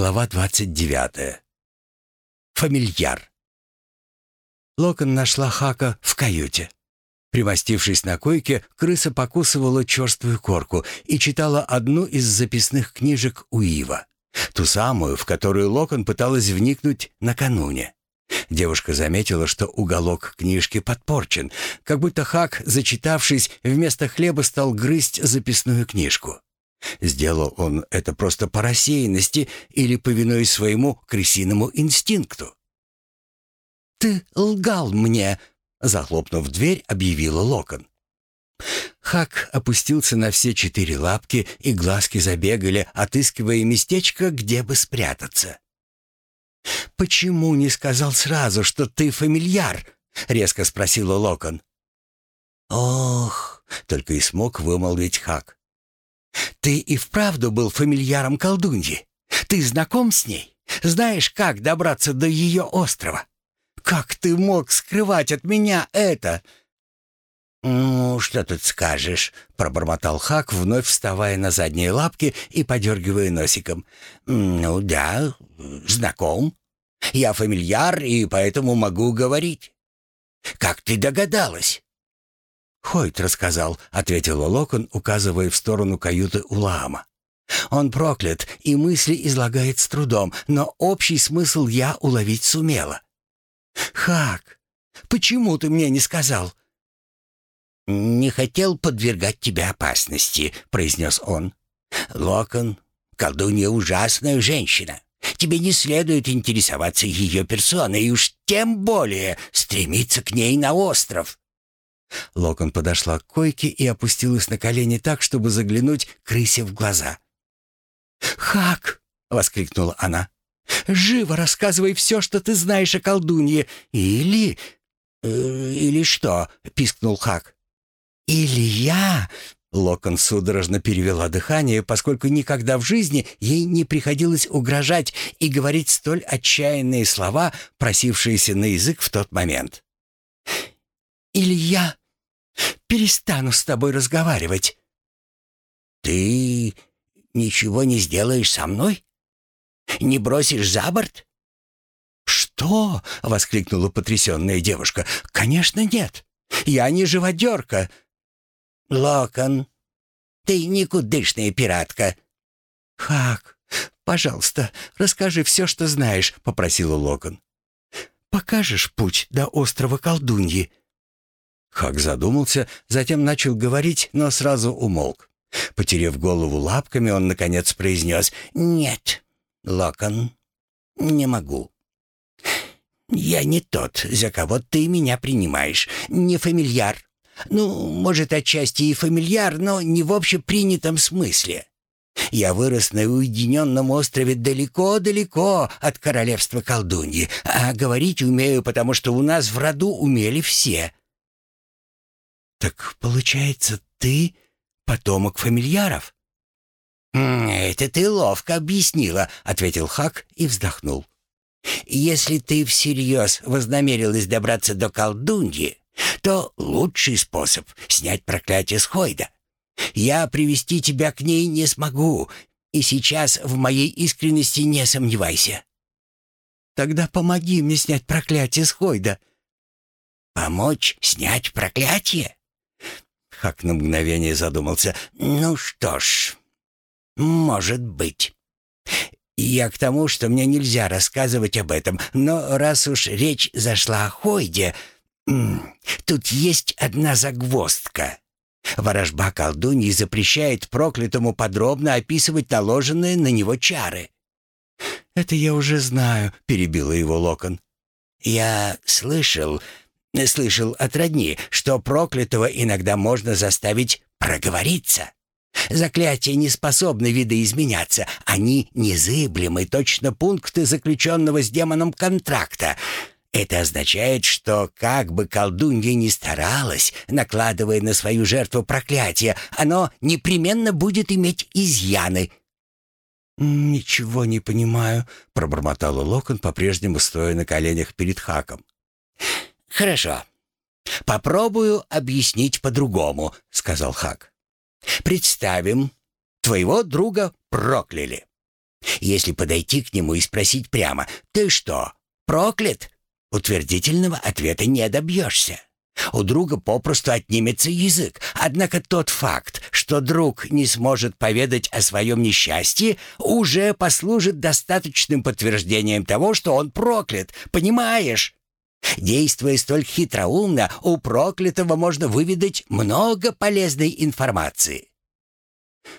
Глава 29. Фамильяр. Локон нашла Хака в каюте. Примостившись на койке, крыса покусывала черствую корку и читала одну из записных книжек Уива. Ту самую, в которую Локон пыталась вникнуть накануне. Девушка заметила, что уголок книжки подпорчен, как будто Хак, зачитавшись, вместо хлеба стал грызть записную книжку. Сделал он это просто по рассеянности или повинуясь своему крысиному инстинкту? «Ты лгал мне!» — захлопнув дверь, объявила Локон. Хак опустился на все четыре лапки, и глазки забегали, отыскивая местечко, где бы спрятаться. «Почему не сказал сразу, что ты фамильяр?» — резко спросила Локон. «Ох!» — только и смог вымолвить Хак. «Ты и вправду был фамильяром колдуньи? Ты знаком с ней? Знаешь, как добраться до ее острова? Как ты мог скрывать от меня это?» «Ну, что тут скажешь?» — пробормотал Хак, вновь вставая на задние лапки и подергивая носиком. «Ну да, знаком. Я фамильяр и поэтому могу говорить. Как ты догадалась?» «Хойт рассказал», — ответила Локон, указывая в сторону каюты Улаама. «Он проклят, и мысли излагает с трудом, но общий смысл я уловить сумела». «Хак, почему ты мне не сказал?» «Не хотел подвергать тебя опасности», — произнес он. «Локон, колдунья ужасная женщина. Тебе не следует интересоваться ее персоной и уж тем более стремиться к ней на остров». Локон подошла к койке и опустилась на колени так, чтобы заглянуть крысе в глаза. «Хак!» — воскликнула она. «Живо рассказывай все, что ты знаешь о колдунье. Или...» э, «Или что?» — пискнул Хак. «Или я...» Локон судорожно перевела дыхание, поскольку никогда в жизни ей не приходилось угрожать и говорить столь отчаянные слова, просившиеся на язык в тот момент. «Или я перестану с тобой разговаривать». «Ты ничего не сделаешь со мной? Не бросишь за борт?» «Что?» — воскликнула потрясенная девушка. «Конечно нет. Я не живодерка». «Локон, ты никудышная пиратка». «Хак, пожалуйста, расскажи все, что знаешь», — попросила Локон. «Покажешь путь до острова колдуньи?» Хак задумался, затем начал говорить, но сразу умолк. Потерев голову лапками, он, наконец, произнес «Нет, Локон, не могу. Я не тот, за кого ты меня принимаешь, не фамильяр. Ну, может, отчасти и фамильяр, но не в общепринятом смысле. Я вырос на уединенном острове далеко-далеко от королевства колдуньи, а говорить умею, потому что у нас в роду умели все. «Так, получается, ты потомок фамильяров?» «Это ты ловко объяснила», — ответил Хак и вздохнул. «Если ты всерьез вознамерилась добраться до колдуньи, то лучший способ — снять проклятие с Хойда. Я привести тебя к ней не смогу, и сейчас в моей искренности не сомневайся». «Тогда помоги мне снять проклятие с Хойда». «Помочь снять проклятие?» Хак на мгновение задумался. «Ну что ж, может быть. Я к тому, что мне нельзя рассказывать об этом, но раз уж речь зашла о Хойде, тут есть одна загвоздка». Ворожба колдуньи запрещает проклятому подробно описывать наложенные на него чары. «Это я уже знаю», — перебила его Локон. «Я слышал, Слышал от родни, что проклятого иногда можно заставить проговориться. Заклятия не способны видоизменяться. Они незыблемы, точно пункты заключенного с демоном контракта. Это означает, что как бы колдунья ни старалась, накладывая на свою жертву проклятие, оно непременно будет иметь изъяны. «Ничего не понимаю», — пробормотала Локон, по-прежнему стоя на коленях перед Хаком. «Хорошо. Попробую объяснить по-другому», — сказал Хак. «Представим, твоего друга прокляли. Если подойти к нему и спросить прямо «Ты что, проклят?» Утвердительного ответа не добьешься. У друга попросту отнимется язык. Однако тот факт, что друг не сможет поведать о своем несчастье, уже послужит достаточным подтверждением того, что он проклят. Понимаешь? Действуя столь хитроумно, у проклятого можно выведать много полезной информации.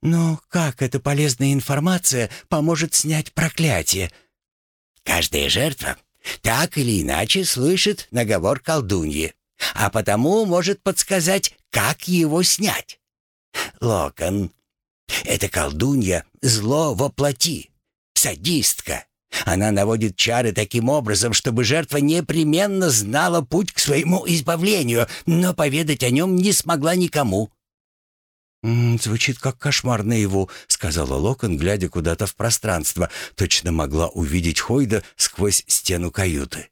Но как эта полезная информация поможет снять проклятие? Каждая жертва так или иначе слышит наговор колдуньи, а потому может подсказать, как его снять. Локон. Это колдунья зло воплоти, садистка. Она наводит чары таким образом, чтобы жертва непременно знала путь к своему избавлению, но поведать о нем не смогла никому. «М -м, «Звучит как кошмар наяву», — сказала Локон, глядя куда-то в пространство. Точно могла увидеть Хойда сквозь стену каюты.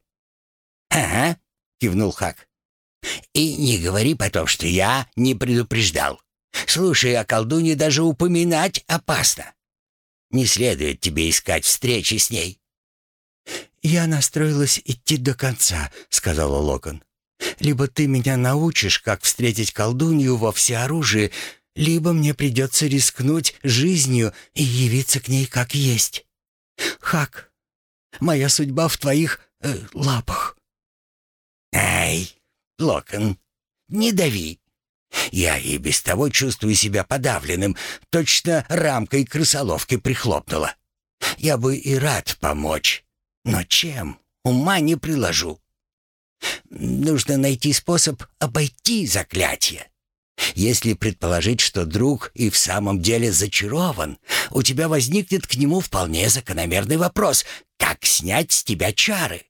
«Ага», — кивнул Хак. «И не говори потом, что я не предупреждал. Слушай, о колдуне даже упоминать опасно. Не следует тебе искать встречи с ней». «Я настроилась идти до конца», — сказала Локон. «Либо ты меня научишь, как встретить колдунью во всеоружии, либо мне придется рискнуть жизнью и явиться к ней как есть. Хак, моя судьба в твоих э, лапах». «Ай, Локон, не дави. Я и без того чувствую себя подавленным, точно рамкой крысоловки прихлопнула. Я бы и рад помочь, но чем? Ума не приложу. Нужно найти способ обойти заклятие. Если предположить, что друг и в самом деле зачарован, у тебя возникнет к нему вполне закономерный вопрос, как снять с тебя чары.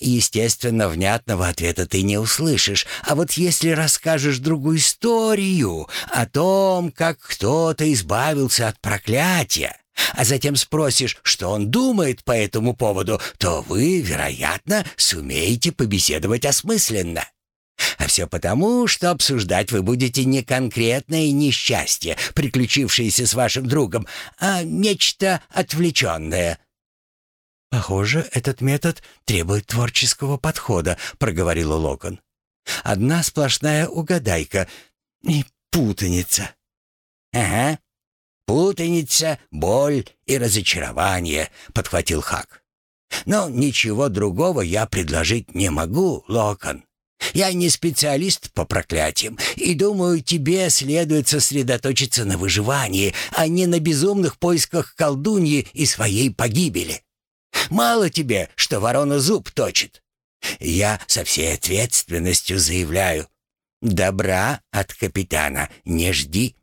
Естественно, внятного ответа ты не услышишь, а вот если расскажешь другую историю о том, как кто-то избавился от проклятия, а затем спросишь, что он думает по этому поводу, то вы, вероятно, сумеете побеседовать осмысленно. А все потому, что обсуждать вы будете не конкретное несчастье, приключившееся с вашим другом, а нечто отвлеченное. «Похоже, этот метод требует творческого подхода», — проговорила Локон. «Одна сплошная угадайка и путаница». «Ага, путаница, боль и разочарование», — подхватил Хак. «Но ничего другого я предложить не могу, Локон. Я не специалист по проклятиям, и думаю, тебе следует сосредоточиться на выживании, а не на безумных поисках колдуньи и своей погибели. Мало тебе, что ворона зуб точит. Я со всей ответственностью заявляю, добра от капитана не жди.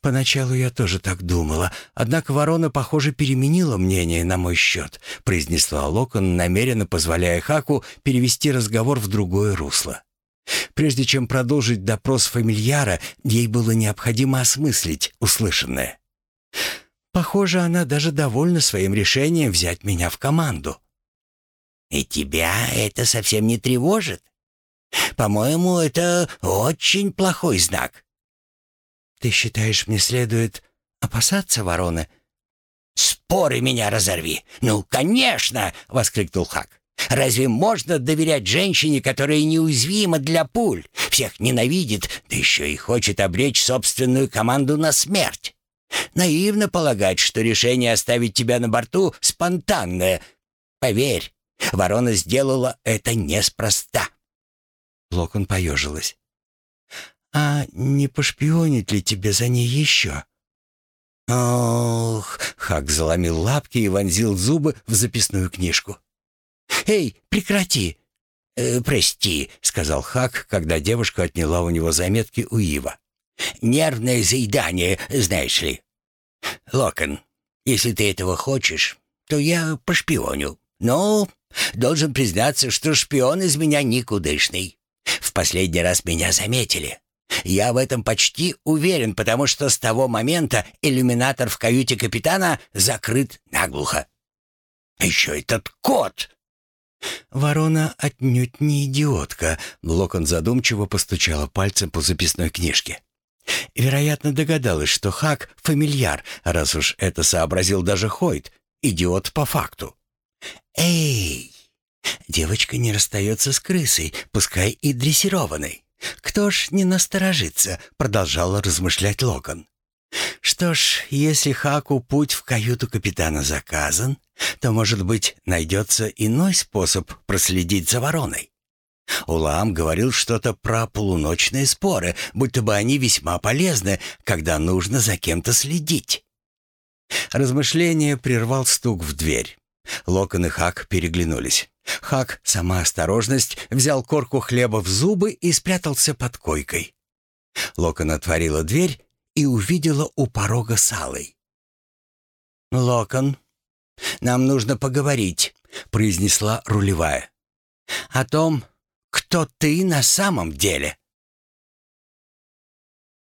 «Поначалу я тоже так думала, однако ворона, похоже, переменила мнение на мой счет», произнесла Локон, намеренно позволяя Хаку перевести разговор в другое русло. Прежде чем продолжить допрос фамильяра, ей было необходимо осмыслить услышанное. «Похоже, она даже довольна своим решением взять меня в команду». «И тебя это совсем не тревожит? По-моему, это очень плохой знак». «Ты считаешь, мне следует опасаться вороны?» «Споры меня разорви!» «Ну, конечно!» — воскликнул Хак. «Разве можно доверять женщине, которая неуязвима для пуль, всех ненавидит, да еще и хочет обречь собственную команду на смерть? Наивно полагать, что решение оставить тебя на борту спонтанное. Поверь, ворона сделала это неспроста». Локон поежилась. «А не пошпионить ли тебе за ней еще?» «Ох!» — Хак заломил лапки и вонзил зубы в записную книжку. «Эй, прекрати!» э, «Прости», — сказал Хак, когда девушка отняла у него заметки у Ива. «Нервное заедание, знаешь ли». «Локон, если ты этого хочешь, то я пошпионю. Но должен признаться, что шпион из меня никудышный. В последний раз меня заметили. Я в этом почти уверен, потому что с того момента иллюминатор в каюте капитана закрыт наглухо. Еще этот кот!» «Ворона отнюдь не идиотка», — Локон задумчиво постучала пальцем по записной книжке. Вероятно, догадалась, что Хак — фамильяр, раз уж это сообразил даже Хойт, идиот по факту. «Эй!» Девочка не расстается с крысой, пускай и дрессированной. «Кто ж не насторожится?» — продолжал размышлять Локон. «Что ж, если Хаку путь в каюту капитана заказан, то, может быть, найдется иной способ проследить за вороной. Улам говорил что-то про полуночные споры, будто бы они весьма полезны, когда нужно за кем-то следить. Размышление прервал стук в дверь. Локон и Хак переглянулись. Хак, сама осторожность, взял корку хлеба в зубы и спрятался под койкой. Локон отворила дверь и увидела у порога Салой. «Локон, нам нужно поговорить», — произнесла рулевая. «О том, кто ты на самом деле?»